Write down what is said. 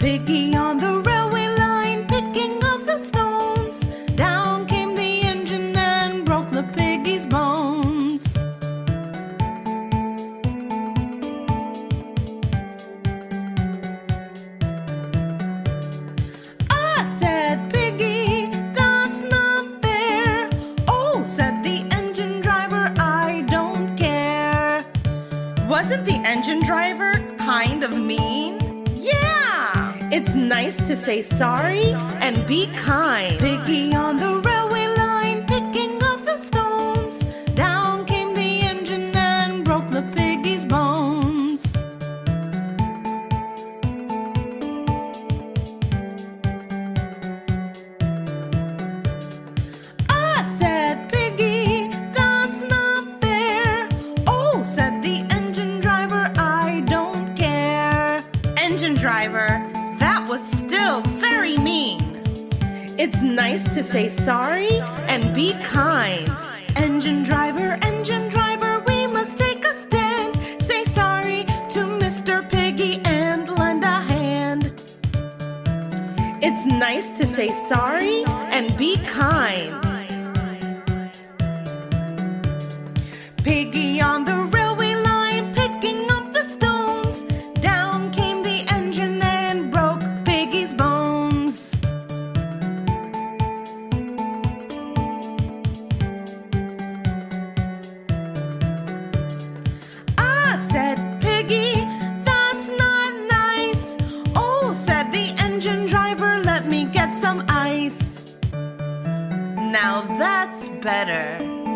Piggy on the railway line, picking up the stones. Down came the engine and broke the piggy's bones. I said, Piggy, that's not fair. Oh, said the engine driver, I don't care. Wasn't the engine driver kind of mean? It's nice to say sorry and be kind. Piggy on the railway line, picking up the stones. Down came the engine and broke the piggy's bones. I said, Piggy, that's not fair. Oh, said the engine driver, I don't care. Engine driver, that was still very mean. It's nice to say sorry and be kind. Engine driver, engine driver, we must take a stand. Say sorry to Mr. Piggy and lend a hand. It's nice to say sorry and be kind. Piggy That's better.